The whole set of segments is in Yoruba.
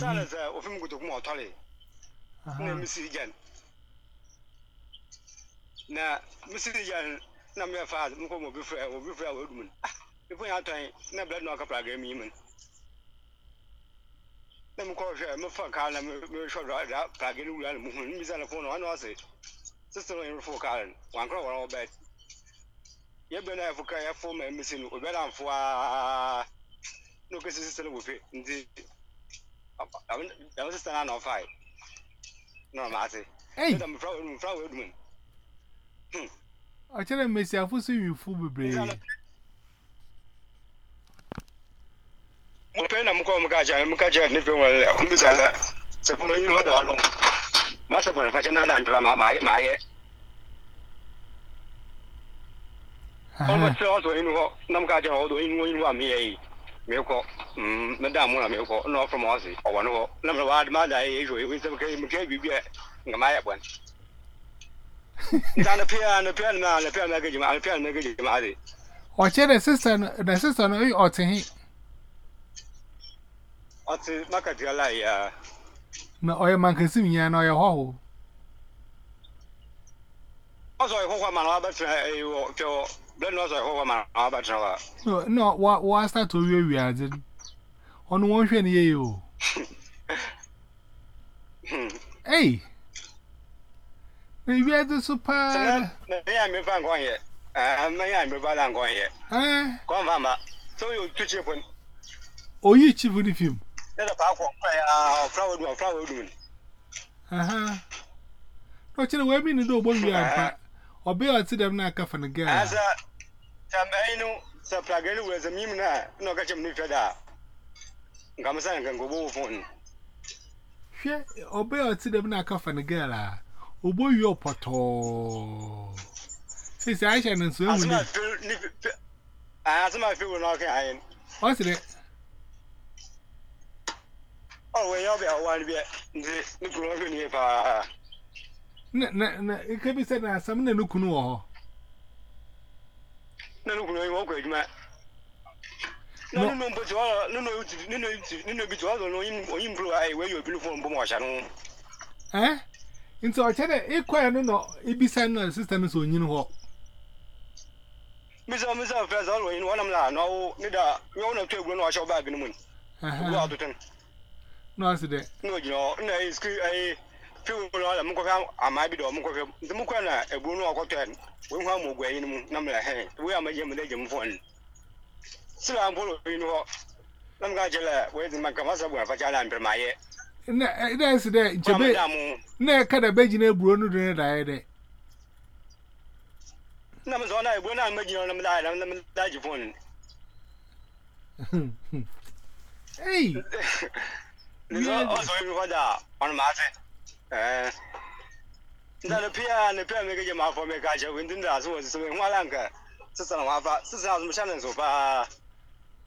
sáàlẹ̀ sẹ òfin mi kòtò kún ọ̀tọ́lì na misiri jẹn na misiri jẹn na mi yẹ fa mi kò mọ obi fura obi fura o dum ah ifo yẹn atọ́ yẹn na bilẹ̀ nù ọkọ̀ pàgẹ́ mi yìí mi na mi kọ́ ọ̀hwẹ́ mi fọ́ kaa na mi sọ dọ̀ pàgẹ́ ni wúlò mu hun mi sẹ́ni fún ọ wọn náà sè sísè wọn yẹn fọ́ kaa ni wọn kọ́ wọn ọbẹ̀ yẹ bẹ́ẹ̀ náà yẹ fọ́ kaa yẹ fọ́ mẹ́mísì ni òbẹ̀ náà fọ́ aa n'o kẹ́sì sísè ni wò fẹ́ nti dàmú sísè náà nà ọ̀fà yìí nà ọ̀mà àti ẹ̀yìn dàmú fúláwọ̀ ẹ̀dùnmù fúláwọ̀ ẹ̀dùnmù. ọ̀kyẹ́rẹ́ mbèsì àfúsù yìí fú bebree. mo na mo kọ́ mo ká jẹ́ mo ká jẹ́ nípa wọn lẹ́ ọ̀hún bísí mi yín wọ́n dà ọ́nù má sọ̀rọ̀ nípa náà nà àjọyọ̀ yẹ. ọmọ tí wọ́n sọ inú họ náà mo ká jẹ́ ọ̀dọ̀ inú inú àmì yẹ yìí mi kọ́ meda mu na mekɔ na ɔfrɛ ma ɔse ɔwɔ no hɔ na mewade madaɛ ɛhwɛ sɛ mekɛ biribi a nka maayɛ bɔne nta nepea nepea no maa nepea no mɛkɛgyima nepea no mɛkɛgyima ade ɔkyɛ ne sister no ne sister no ɔte he ɔte makatua la yɛ na ɔyɛ mankasim nyinaa na ɔyɛ hɔho ɔsɛ ɔyɛ hɔho ama na wabɛtena ɛyɛ wɔ twɛ wɔ blɛ no ɔsɛ ɔyɛ hɔho na wabɛtena hɔ a no no wa wa start to wiawia adze no On one share ni yo. Hmm. Hey. Na ibi ade super. Na ya me ban kon ye. Ah, na ya me ban kon Eh. Kon mama. So you to chip on. O yi chip ni film. Na da pa ko pa ya flower do flower do. Aha. No chine we mi ni do bo wi ampa. Obe o ti dem na aka fa ni ga. Asa. Tambainu sa plagelu we zamim na no ka chim ni feda ngamsa nka ngobo ufon hwe obe oti dem na kafa ne girl a obo yo poto sisi aisha nan so ewu ni asma fi wona ka ayin o sire o we yo be o wan be ndi ni kuro ko ni pa na na na ikabi se na sam na nukunu wo ho na nukunu wo ko ejuma na nínú bọ̀tì wọn nínú youtube nínú youtube nínú ibi tí wọn sọ̀rọ̀ oyin oyin bulu ayé wẹ́ẹ́ yóò bínú fún bọ́mọ̀ ọ̀ṣà nù. ẹ nti ọ̀kyẹ́ dẹ ikọ̀ ẹ̀ nínú ibi sáyẹn náà sísítà mi sọ oyin họ. mísà mísà fẹ́ sọ ọ̀rọ̀ oyin wọn nam náà náwó nídà yóò náà tó egwú náà ọ̀ṣọ́ báyìí bínú mu ni. wọ́n àtúntò ní. náà sì dẹ. ní òjì náà ní ẹ̀yìn sikiri ẹ̀yìn fíìmù náà sila an bolo yin ho nam ga jela we din man kama sabu fa jala an bir maye na eh, na si de jebe na ka da beji na buro nu dun da ye de na mun zo na ibo na meji na mun da na mun da ji fon hey ni zo o so yin ho da on ma se eh na na pia na pia me ga je ma fo me ga je win din da so so me wa lan ka 是这样玩法，是这样子，像那种吧。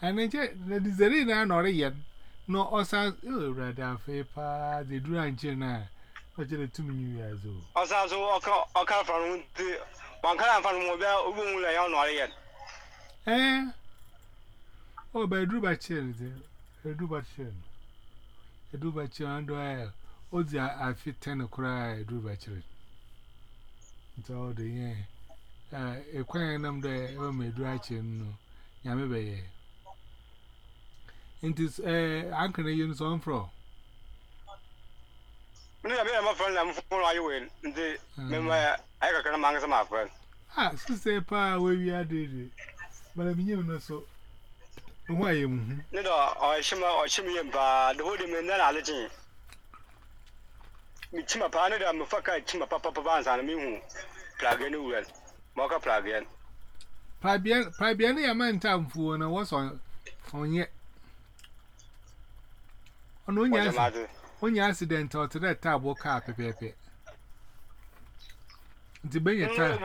And the Zerina and ya No, Osa, ill rather, Fapa, the Duranchina, which are two new years old. Osa, so I come from the one kind of mobile woman, Leon Orion. Eh? Oh, by Drubachin, eh, a Drubachin. A Drubachin and Doyle. Oh, dear, I fit ten cry, It's all the year. A quiet number, I It is eh, a anchor in his own fro. No, I'm a friend. I'm for I win. The member I can among some of them. Ah, so say, Pa, where we are, did it. But I mean, you know, so. Why you? No, I shimmer or shimmy, but the wood in that allergy. Me chima panada, I'm a fucker, chima papa vans, and me plug in well. Mocker plug in. Pibian, Pibian, I'm in time for, and I was on yet onye onye accident mm, ọ tụrụ taa abụọ ka pepepe nti benye taa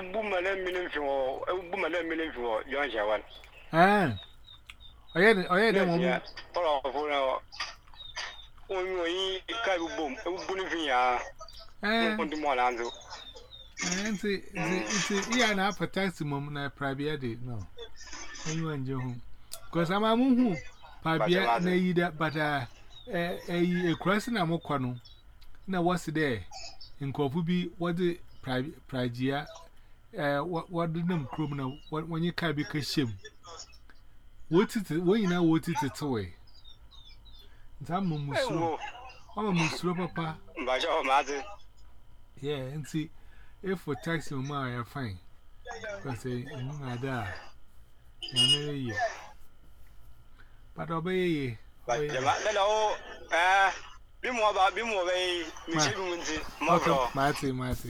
ọyẹ dẹ mọ mu. ọ̀rọ̀ ọ̀fọ̀ náà oyin oyin ká ewu bom ewu bom ní fi yàn án ní mọ̀ náà nso. nti nti iya na apọ taxi mọ mu na prabea de no onye wa nje ho because ama mu hu prabea na eyi da but. Uh, eh, eh, a mokwano. Now, what's there? In Kofubi, what the Prajia, eh, what the name criminal, when you can't be Kashim. What it, when you know what it is away. Musu, I'm papa Musu Papa. Yeah, and see, if for taxi, fine. I I'm not there. I'm not here. But obey. bẹlẹwo ẹẹ bí mo bá bí mo ti mọ bọ. maati maati.